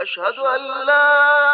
أشهد أن لا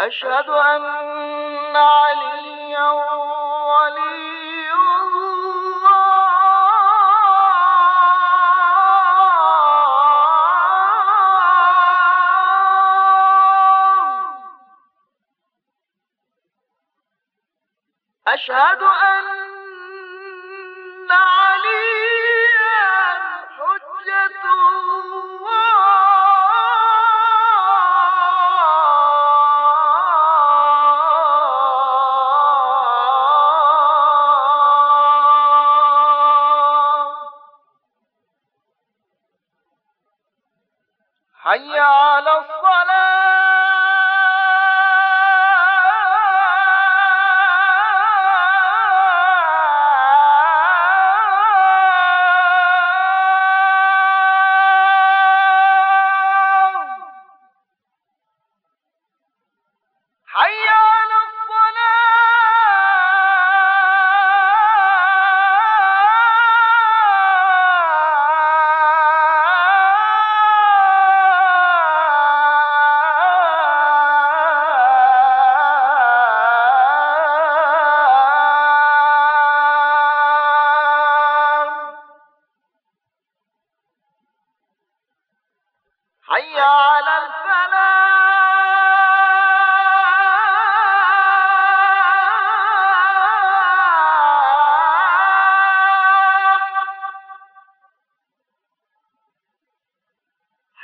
أشهد أن عليا ولي الله. أشهد حي على الصلاة. حي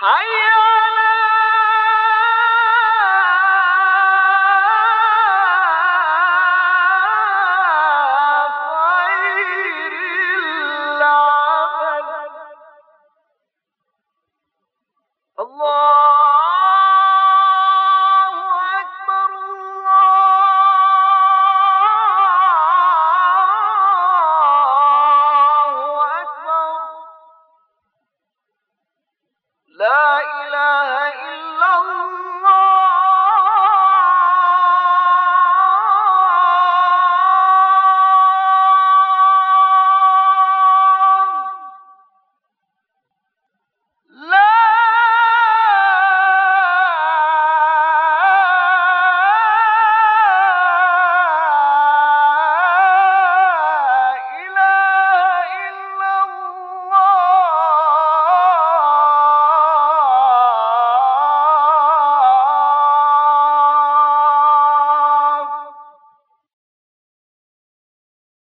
还有 لا إله